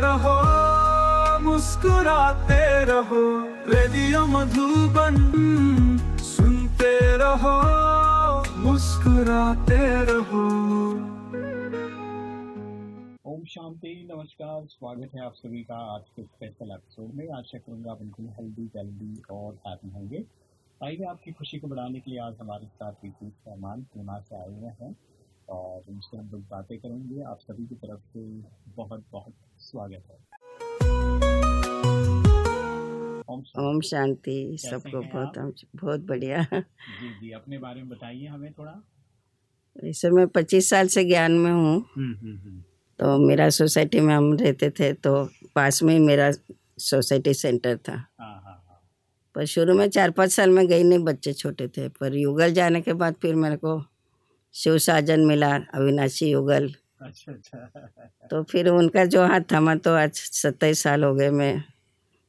रहो, मुस्कुराते रहो, रेडियो मधुबन सुनते रहो, मुस्कुराते रहो। ओम शांति, नमस्कार, स्वागत है आप सभी का आज के स्पेशल एपिसोड में। आशा करूँगा बिल्कुल हेल्दी वेल्दी और हैप्पी होंगे। आइए आपकी खुशी को बढ़ाने के लिए आज हमारे साथ विद्युत रहमान पूना से आए हुए हैं और उनसे हम लोग बातें करेंगे। आप सभी की तरफ़ से बहुत बहुत स्वागत है। ओम शांति। सबको बहुत बहुत बढ़िया। जी जी अपने बारे में बताइए हमें थोड़ा। इसे मैं पच्चीस साल से ज्ञान में हूँ। हम्म हम्म हम्म। तो मेरा सोसाइटी में हम रहते थे तो पास में ही मेरा सोसाइटी सेंटर था। हाँ हाँ हाँ। पर शुरू में चार पाँच साल में गई नहीं बच्चे छोटे थे। पर युगल जाने के बाद फिर मेरे को शिव साजन मिला अविनाशी युगल। तो फिर उनका जो हाथ थमा तो आज सत्ताईस साल हो गए मैं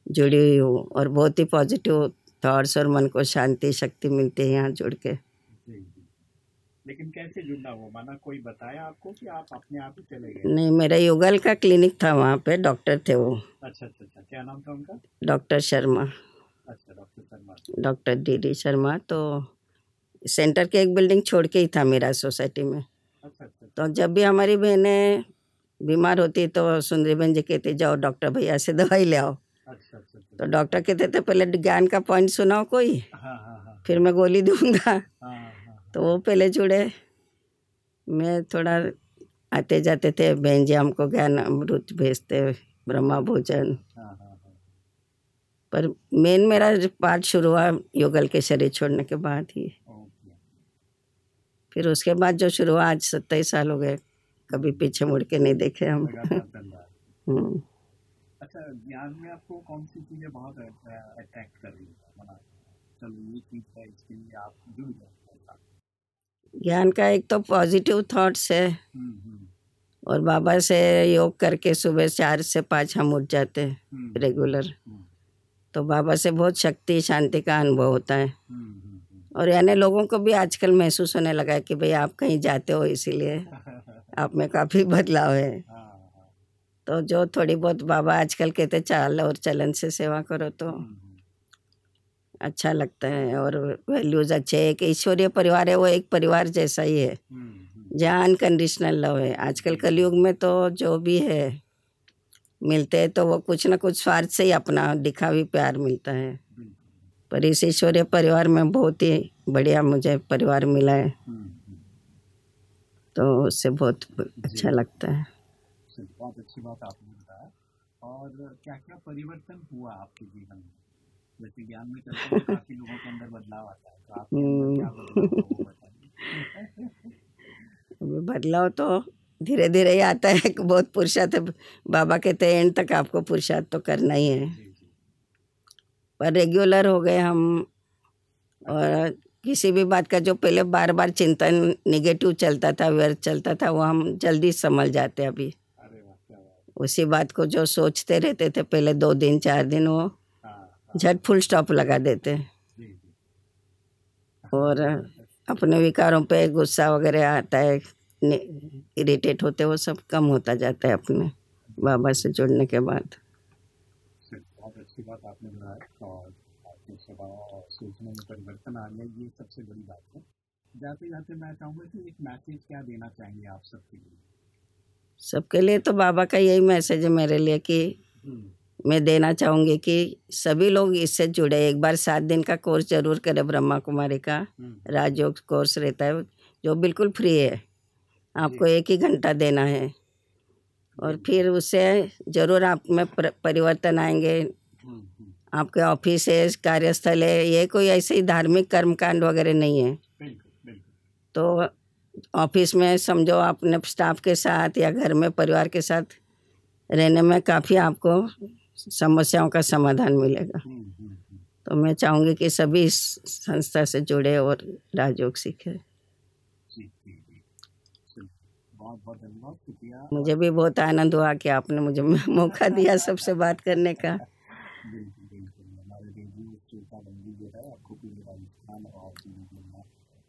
जुड़ी हुई हूँ और बहुत ही पॉजिटिव थॉट्स और मन को शांति शक्ति मिलती है यहाँ जुड़ के। लेकिन कैसे जुड़ना वो माना कोई बताया आपको कि आप अपने आप ही चले गए? नहीं मेरा युगल का क्लिनिक था वहाँ पे डॉक्टर थे वो। अच्छा अच्छा अच्छा। क्या नाम था उनका? डॉक्टर शर्मा। अच्छा doctor Sharma. Doctor D D Sharma तो सेंटर के एक बिल्डिंग छोड़ के ही था मेरा सोसाइटी में। अच्छा अच्छा। तो जब भी हमारी बहनें बीमार होती तो सुंदरी बहन जी कहती जाओ डॉक्टर भैया से दवाई ले आओ अच्छा अच्छा अच्छा। तो डॉक्टर कहते थे पहले ज्ञान का पॉइंट सुनाओ कोई हाँ हाँ हाँ। फिर मैं गोली दूँगा। हाँ हाँ। तो वो पहले जुड़े। मैं थोड़ा आते जाते थे बहन जी हमको ज्ञान अमृत भेजते ब्रह्मा भोजन। हाँ पर मेन मेरा पार्ट शुरू हुआ योगल के शरीर छोड़ने के बाद ही। फिर उसके बाद जो शुरू हुआ आज सत्ताईस साल हो गए कभी पीछे मुड़ के नहीं देखे हम। हम्म। अच्छा ज्ञान में आपको कौन सी चीज़ें बहुत अट्रैक्ट कर रही है? चलो ये चीज़ है इसके लिए आप जुड़ ज्ञान का एक तो पॉजिटिव थॉट्स है। हम्म हम्म। और बाबा से योग करके सुबह चार से पाँच हम उठ जाते हैं रेगुलर तो बाबा से बहुत शक्ति शांति का अनुभव होता है। और यानी लोगों को भी आजकल महसूस होने लगा है कि भाई आप कहीं जाते हो इसीलिए। आप में काफ़ी बदलाव है। हाँ हाँ। तो जो थोड़ी बहुत बाबा आजकल कहते चाल और चलन से सेवा करो तो हम्म, हम्म, अच्छा लगता है और वैल्यूज़ अच्छे है। कि ईश्वरीय परिवार है वो एक परिवार जैसा ही है। हम्म, जहाँ अनकंडीशनल लव है। आजकल कलयुग में तो जो भी है मिलते हैं तो वो कुछ ना कुछ स्वार्थ से ही अपना दिखावी प्यार मिलता है। पर इस ईश्वरीय परिवार में बहुत ही बढ़िया मुझे परिवार मिला है। हम्म, हम्म। तो उससे बहुत अच्छा लगता है। बहुत अच्छी बात आपने बताया। और क्या क्या परिवर्तन हुआ आपके जीवन में? जैसे ज्ञान में चलते काफ़ी लोगों के अंदर बदलाव आता है तो आपके क्या बदलाव तो धीरे धीरे ही आता है बहुत पुरुषार्थ बाबा कहते हैं एंड तक आपको पुरुषार्थ तो करना ही है। पर रेगुलर हो गए हम। और किसी भी बात का जो पहले बार बार चिंतन निगेटिव चलता था व्यर्थ चलता था वो हम जल्दी समझ जाते अभी। उसी बात को जो सोचते रहते थे पहले दो दिन चार दिन वो हाँ हाँ। झट फुल स्टॉप लगा देते। और अपने विकारों पे गुस्सा वगैरह आता है इरिटेट होते वो सब कम होता जाता है अपने बाबा से जुड़ने के बाद। अच्छी बात आपने बताया और आपके स्वभाव और सोचने में परिवर्तन आ गया ये सबसे बड़ी बात है। जाते जाते मैं चाहूँगा कि एक मैसेज क्या देना चाहेंगे आप सबके लिए? सबके लिए तो बाबा का यही मैसेज है मेरे लिए कि हम्म, मैं देना चाहूँगी कि सभी लोग इससे जुड़े एक बार सात दिन का कोर्स ज़रूर करें ब्रह्मा कुमारी का हम्म, राजयोग कोर्स रहता है जो बिल्कुल फ्री है। आपको एक ही घंटा देना है। और फिर उससे ज़रूर आप में परिवर्तन आएँगे आपके ऑफ़िस है कार्यस्थल है ये कोई ऐसे ही धार्मिक कर्मकांड वगैरह नहीं है? बिल्कुल बिल्कुल। तो ऑफ़िस में समझो अपने स्टाफ के साथ या घर में परिवार के साथ रहने में काफ़ी आपको समस्याओं का समाधान मिलेगा। हम्म, हम्म, हम्म। तो मैं चाहूँगी कि सभी इस संस्था से जुड़े और राजयोग सीखें। बहुत बहुत धन्यवाद शुक्रिया। मुझे भी बहुत आनंद हुआ कि आपने मुझे मौका दिया सबसे बात करने का। बिल्कुल बिल्कुल हमारे रेडियो श्रोता बंदी जो है आपको पूरे राजस्थान और दिल्ली में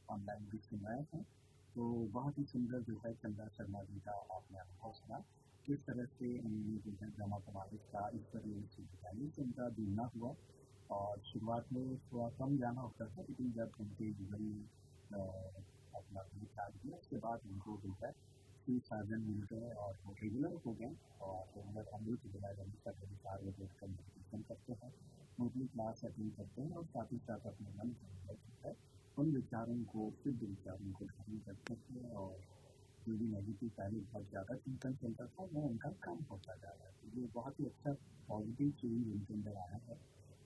ऑनलाइन भी सुनाया है तो बहुत ही सुंदर जो है चंद्रा शर्मा जी का आपने अनुभव सुना किस तरह से उन्होंने जो है ड्रामा समावेश का इस तरह से बताइए से उनका जुड़ना हुआ और शुरुआत में थोड़ा कम जाना होता था लेकिन जब उनके जीवन में अपना उसके बाद उनको जो है तीन साधन मिल गए और वो रेगुलर हो गए और रेगुलर अमृत जिला रवि का चार बजे का मेडिटेशन करते हैं क्लास अटेंड करते हैं और साथ ही साथ अपने मन के है उन विचारों को शुद्ध विचारों को धारण करते हैं और जो भी नेगेटिव पहले बहुत ज़्यादा चिंतन चलता था वो उनका कम होता जा रहा है तो ये बहुत ही अच्छा पॉजिटिव चेंज उनके अंदर आया है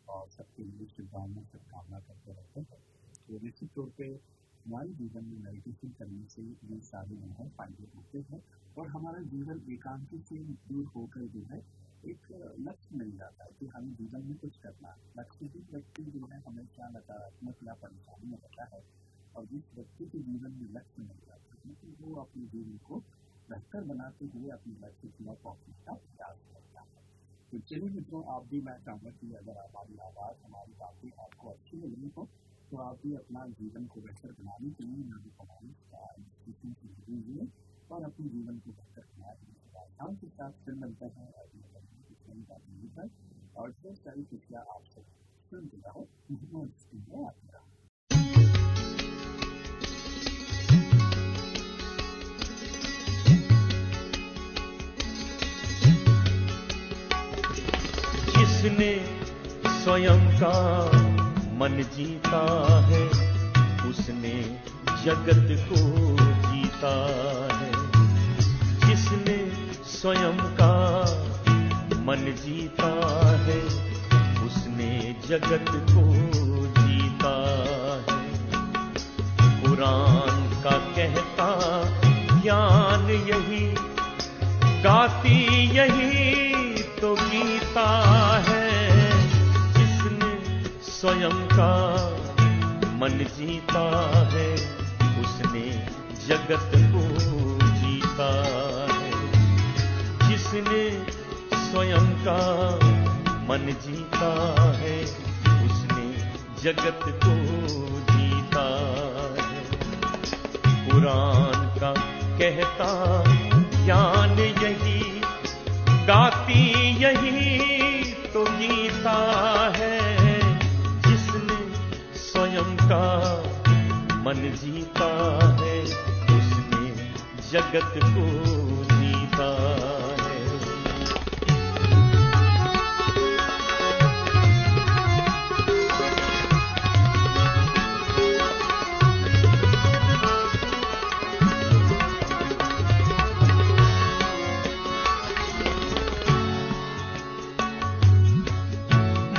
और सबके लिए शुभकामना शुभकामना करते रहते हैं तो निश्चित तौर पे हमारे जीवन में मेडिटेशन करने से ये सारे जो है फ़ायदे होते हैं और हमारा जीवन एकांति से दूर होकर जो है, एक लक्ष्य मिल जाता है कि हमें जीवन में कुछ करना लक्ष्य ही व्यक्ति जो है हमेशा नकारात्मक या परेशानी में रहता है और जिस व्यक्ति के जीवन में लक्ष्य मिल जाता है तो वो अपने जीवन को बेहतर बनाते हुए अपने लक्ष्य की ओर पहुँचने का प्रयास करता है। तो चलिए मित्रों, आप भी मैं चाहूँगा कि अगर हमारी जिसने स्वयं का मन जीता है, उसने जगत को जीता है। जिसने स्वयं का मन जीता है, उसने जगत को जीता है। कुरान का कहता, ज्ञान यही गाती का मन जीता है, उसने जगत को जीता है। जिसने स्वयं का मन जीता है, उसने जगत को जीता है। कुरान का कहता ज्ञान यही, गाती यही तो गीता। का मन जीता है उसने जगत को जीता है।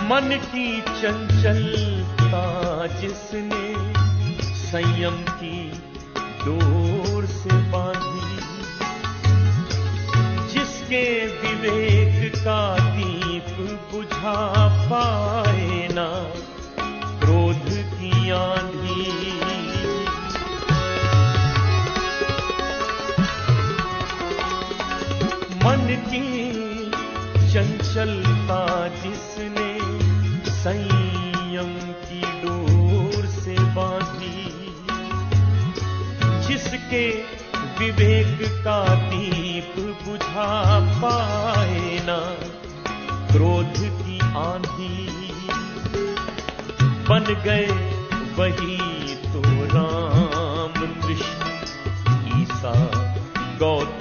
मन की जिसने संयम की डोर से बांधी। जिसके विवेक का दीप बुझा पाए ना, क्रोध की आंधी। मन की चंचलता जिसने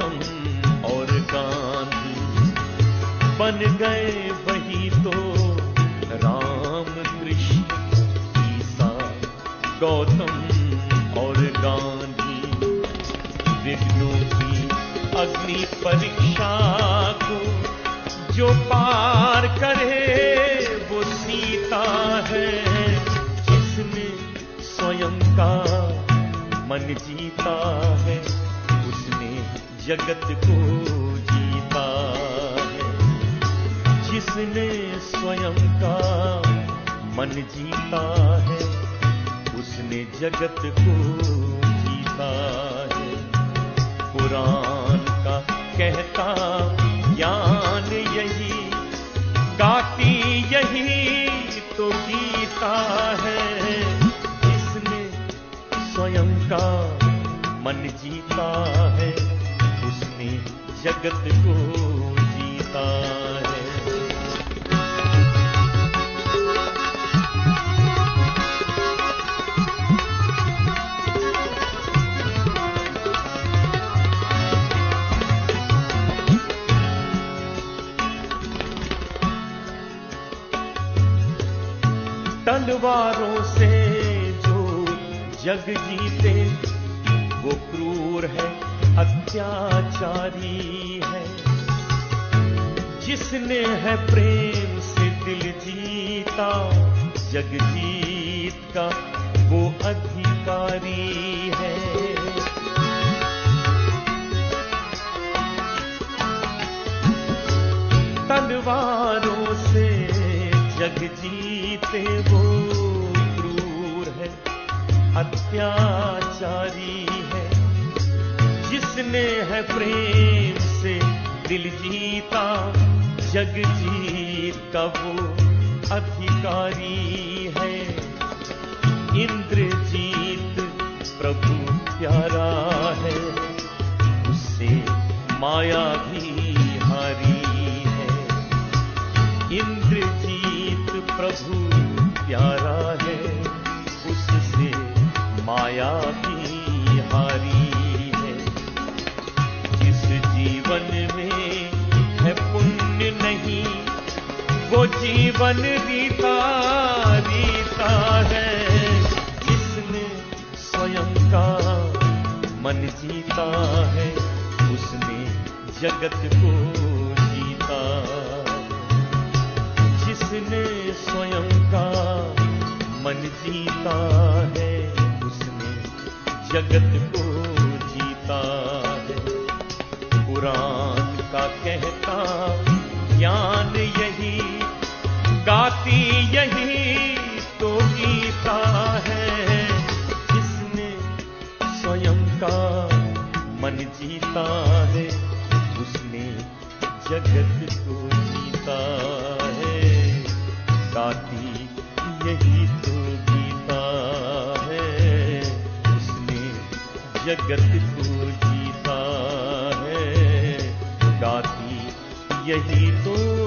गौतम और गांधी बन गए वही तो राम कृष्ण ईसा गौतम और गांधी। विघ्नों की अग्नि परीक्षा को जो पार करे, वो सीता है, जिसने स्वयं का मन जीता। जगत को जीता है। जिसने स्वयं का मन जीता है, उसने जगत को जीता है। कुरान का कहता ज्ञान यही गाती यही तो गीता है। जिसने स्वयं का मन जीता है जगत को जीता है। तलवारों से जो जग जीते वो क्रूर है। अत्याचारी है। जिसने है प्रेम से दिल जीता जग जीत का वो अधिकारी है। तलवारों से जग जीते वो क्रूर है, अत्याचारी है जिसने है प्रेम से। दिल जीता, जग जीत का वो अधिकारी है। इंद्रजीत प्रभु प्यारा है, उससे माया भी हारी है। इंद्रजीत प्रभु प्यारा है, उससे माया भी जीवन में है पुण्य नहीं, वो जीवन रीता रीता है। जिसने स्वयं का मन जीता है, उसने जगत को जीता। जिसने स्वयं का मन जीता है, उसने जगत को जीता। कुरान का कहता, ज्ञान यही, गाती यही तो गीता है। जिसने स्वयं का मन जीता है, उसने जगत को जीता है। गाती यही तो गीता है, उसने जगत को यही तो गीता